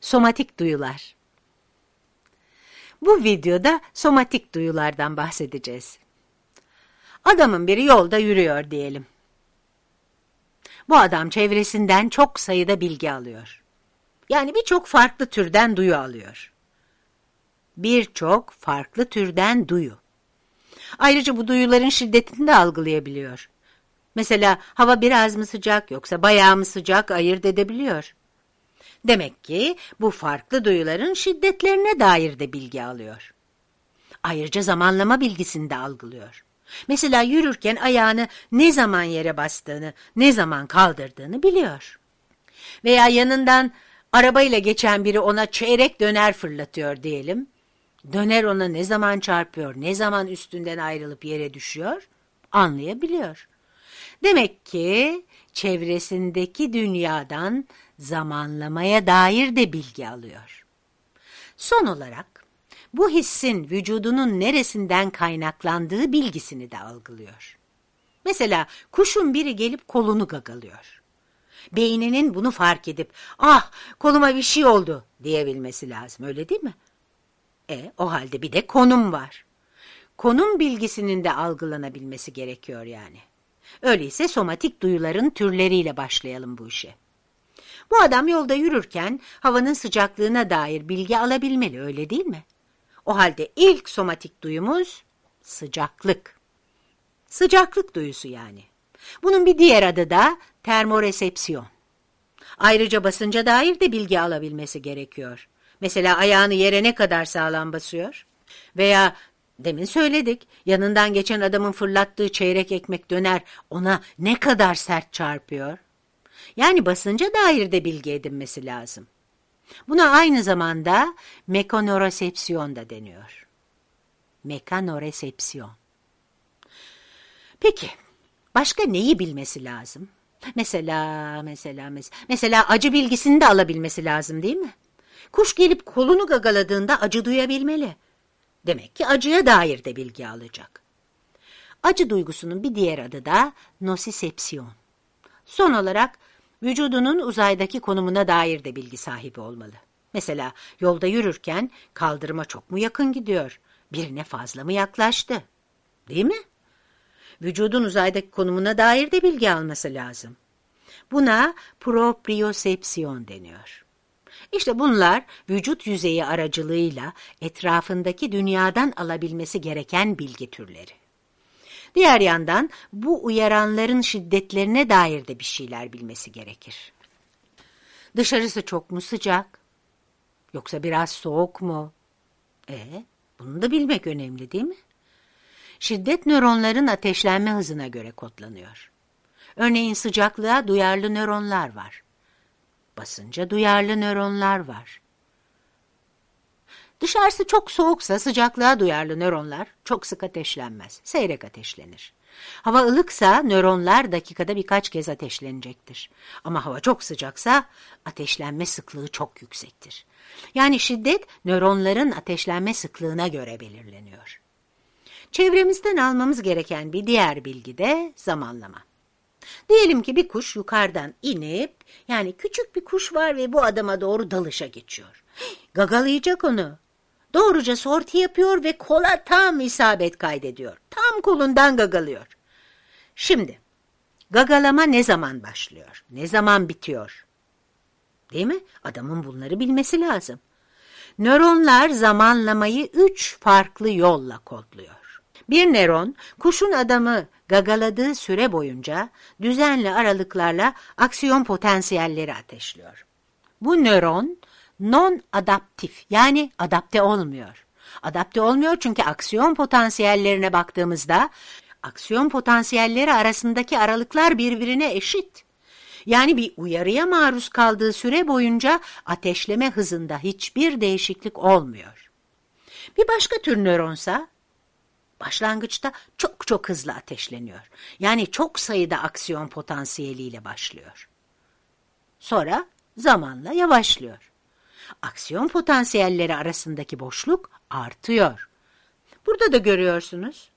Somatik duyular. Bu videoda somatik duyulardan bahsedeceğiz. Adamın biri yolda yürüyor diyelim. Bu adam çevresinden çok sayıda bilgi alıyor. Yani birçok farklı türden duyu alıyor. Birçok farklı türden duyu. Ayrıca bu duyuların şiddetini de algılayabiliyor. Mesela hava biraz mı sıcak yoksa bayağı mı sıcak ayırt edebiliyor. Demek ki bu farklı duyuların şiddetlerine dair de bilgi alıyor. Ayrıca zamanlama bilgisini de algılıyor. Mesela yürürken ayağını ne zaman yere bastığını, ne zaman kaldırdığını biliyor. Veya yanından arabayla geçen biri ona çeyrek döner fırlatıyor diyelim. Döner ona ne zaman çarpıyor, ne zaman üstünden ayrılıp yere düşüyor anlayabiliyor. Demek ki çevresindeki dünyadan zamanlamaya dair de bilgi alıyor. Son olarak bu hissin vücudunun neresinden kaynaklandığı bilgisini de algılıyor. Mesela kuşun biri gelip kolunu gagalıyor. Beyninin bunu fark edip ah koluma bir şey oldu diyebilmesi lazım öyle değil mi? E o halde bir de konum var. Konum bilgisinin de algılanabilmesi gerekiyor yani. Öyleyse somatik duyuların türleriyle başlayalım bu işe. Bu adam yolda yürürken havanın sıcaklığına dair bilgi alabilmeli öyle değil mi? O halde ilk somatik duyumuz sıcaklık. Sıcaklık duyusu yani. Bunun bir diğer adı da termoresepsiyon. Ayrıca basınca dair de bilgi alabilmesi gerekiyor. Mesela ayağını yere ne kadar sağlam basıyor? Veya demin söyledik yanından geçen adamın fırlattığı çeyrek ekmek döner ona ne kadar sert çarpıyor? Yani basınca dair de bilgi edinmesi lazım. Buna aynı zamanda mekanoresepsiyon da deniyor. Mekanoresepsiyon. Peki, başka neyi bilmesi lazım? Mesela, mesela, mesela, mesela acı bilgisini de alabilmesi lazım değil mi? Kuş gelip kolunu gagaladığında acı duyabilmeli. Demek ki acıya dair de bilgi alacak. Acı duygusunun bir diğer adı da nosisepsiyon. Son olarak vücudunun uzaydaki konumuna dair de bilgi sahibi olmalı. Mesela yolda yürürken kaldırıma çok mu yakın gidiyor? Birine fazla mı yaklaştı? Değil mi? Vücudun uzaydaki konumuna dair de bilgi alması lazım. Buna propriosepsiyon deniyor. İşte bunlar vücut yüzeyi aracılığıyla etrafındaki dünyadan alabilmesi gereken bilgi türleri. Diğer yandan bu uyaranların şiddetlerine dair de bir şeyler bilmesi gerekir. Dışarısı çok mu sıcak? Yoksa biraz soğuk mu? E, bunu da bilmek önemli değil mi? Şiddet nöronların ateşlenme hızına göre kodlanıyor. Örneğin sıcaklığa duyarlı nöronlar var. Basınca duyarlı nöronlar var. Dışarısı çok soğuksa sıcaklığa duyarlı nöronlar çok sık ateşlenmez, seyrek ateşlenir. Hava ılıksa nöronlar dakikada birkaç kez ateşlenecektir. Ama hava çok sıcaksa ateşlenme sıklığı çok yüksektir. Yani şiddet nöronların ateşlenme sıklığına göre belirleniyor. Çevremizden almamız gereken bir diğer bilgi de zamanlama. Diyelim ki bir kuş yukarıdan inip, yani küçük bir kuş var ve bu adama doğru dalışa geçiyor. Gagalayacak onu. Doğruca sorti yapıyor ve kola tam isabet kaydediyor. Tam kolundan gagalıyor. Şimdi, gagalama ne zaman başlıyor? Ne zaman bitiyor? Değil mi? Adamın bunları bilmesi lazım. Nöronlar zamanlamayı üç farklı yolla kodluyor. Bir nöron, kuşun adamı gagaladığı süre boyunca düzenli aralıklarla aksiyon potansiyelleri ateşliyor. Bu nöron non-adaptif yani adapte olmuyor. Adapte olmuyor çünkü aksiyon potansiyellerine baktığımızda aksiyon potansiyelleri arasındaki aralıklar birbirine eşit. Yani bir uyarıya maruz kaldığı süre boyunca ateşleme hızında hiçbir değişiklik olmuyor. Bir başka tür nöronsa başlangıçta çok çok hızlı ateşleniyor. Yani çok sayıda aksiyon potansiyeliyle başlıyor. Sonra zamanla yavaşlıyor. Aksiyon potansiyelleri arasındaki boşluk artıyor. Burada da görüyorsunuz.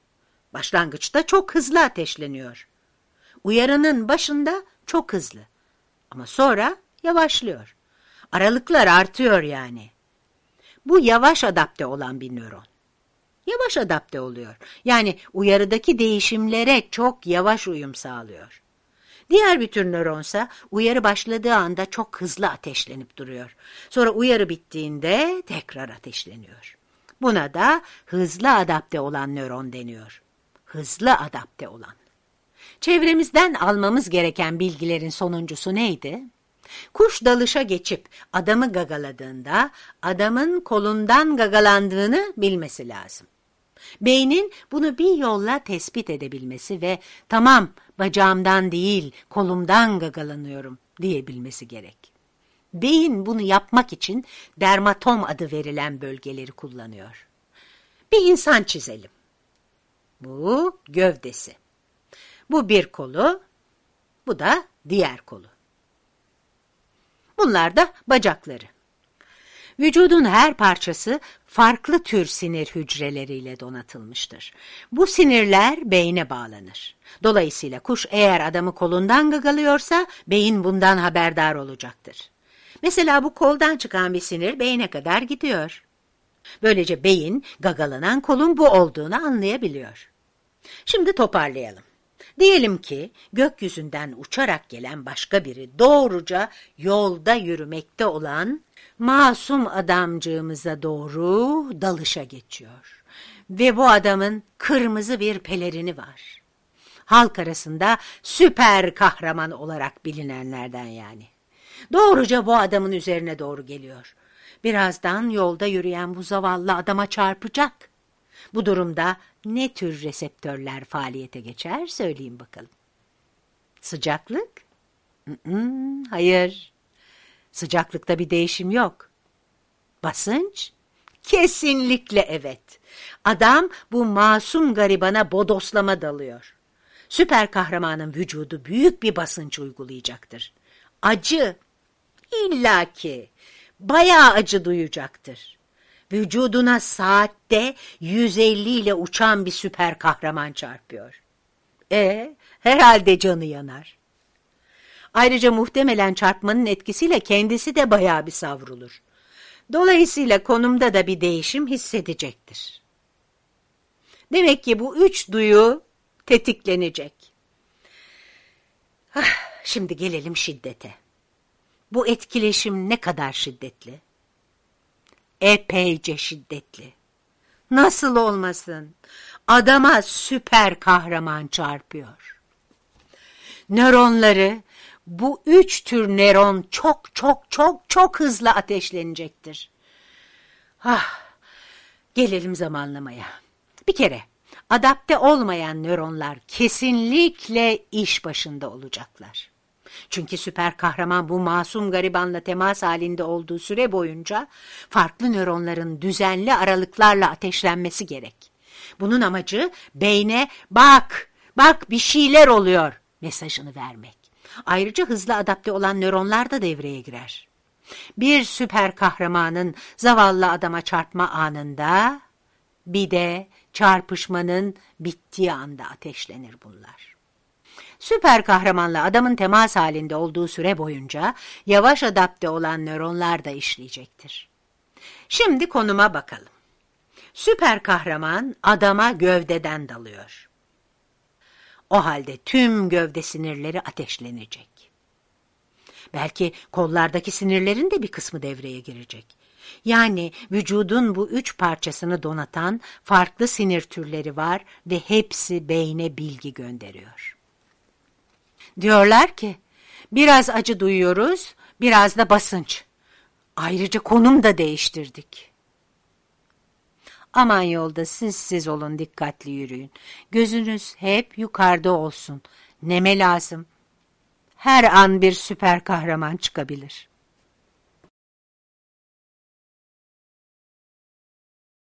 Başlangıçta çok hızlı ateşleniyor. Uyarının başında çok hızlı ama sonra yavaşlıyor. Aralıklar artıyor yani. Bu yavaş adapte olan bir nöron. Yavaş adapte oluyor. Yani uyarıdaki değişimlere çok yavaş uyum sağlıyor. Diğer bir tür nöronsa uyarı başladığı anda çok hızlı ateşlenip duruyor. Sonra uyarı bittiğinde tekrar ateşleniyor. Buna da hızlı adapte olan nöron deniyor. Hızlı adapte olan. Çevremizden almamız gereken bilgilerin sonuncusu neydi? Kuş dalışa geçip adamı gagaladığında adamın kolundan gagalandığını bilmesi lazım. Beynin bunu bir yolla tespit edebilmesi ve tamam bacağımdan değil kolumdan gagalanıyorum diyebilmesi gerek. Beyin bunu yapmak için dermatom adı verilen bölgeleri kullanıyor. Bir insan çizelim. Bu gövdesi. Bu bir kolu, bu da diğer kolu. Bunlar da bacakları. Vücudun her parçası farklı tür sinir hücreleriyle donatılmıştır. Bu sinirler beyne bağlanır. Dolayısıyla kuş eğer adamı kolundan gagalıyorsa beyin bundan haberdar olacaktır. Mesela bu koldan çıkan bir sinir beyne kadar gidiyor. Böylece beyin gagalanan kolun bu olduğunu anlayabiliyor. Şimdi toparlayalım. Diyelim ki gökyüzünden uçarak gelen başka biri doğruca yolda yürümekte olan masum adamcığımıza doğru dalışa geçiyor. Ve bu adamın kırmızı bir pelerini var. Halk arasında süper kahraman olarak bilinenlerden yani. Doğruca bu adamın üzerine doğru geliyor. Birazdan yolda yürüyen bu zavallı adama çarpacak. Bu durumda ne tür reseptörler faaliyete geçer söyleyeyim bakalım. Sıcaklık? hayır. Sıcaklıkta bir değişim yok. Basınç? Kesinlikle evet. Adam bu masum garibana bodoslama dalıyor. Süper kahramanın vücudu büyük bir basınç uygulayacaktır. Acı, illaki, bayağı acı duyacaktır. Vücuduna saatte 150 ile uçan bir süper kahraman çarpıyor. E, herhalde canı yanar. Ayrıca muhtemelen çarpmanın etkisiyle kendisi de bayağı bir savrulur. Dolayısıyla konumda da bir değişim hissedecektir. Demek ki bu üç duyu tetiklenecek. Ah, şimdi gelelim şiddete. Bu etkileşim ne kadar şiddetli? Epeyce şiddetli. Nasıl olmasın? Adama süper kahraman çarpıyor. Nöronları bu üç tür nöron çok çok çok çok hızlı ateşlenecektir. Ah, gelelim zamanlamaya. Bir kere adapte olmayan nöronlar kesinlikle iş başında olacaklar. Çünkü süper kahraman bu masum garibanla temas halinde olduğu süre boyunca farklı nöronların düzenli aralıklarla ateşlenmesi gerek. Bunun amacı beyne bak, bak bir şeyler oluyor mesajını vermek. Ayrıca hızlı adapte olan nöronlar da devreye girer. Bir süper kahramanın zavallı adama çarpma anında bir de çarpışmanın bittiği anda ateşlenir bunlar. Süper kahramanla adamın temas halinde olduğu süre boyunca yavaş adapte olan nöronlar da işleyecektir. Şimdi konuma bakalım. Süper kahraman adama gövdeden dalıyor. O halde tüm gövde sinirleri ateşlenecek. Belki kollardaki sinirlerin de bir kısmı devreye girecek. Yani vücudun bu üç parçasını donatan farklı sinir türleri var ve hepsi beyne bilgi gönderiyor. Diyorlar ki biraz acı duyuyoruz, biraz da basınç. Ayrıca konum da değiştirdik. Aman yolda siz siz olun dikkatli yürüyün. Gözünüz hep yukarıda olsun. Neme lazım. Her an bir süper kahraman çıkabilir.''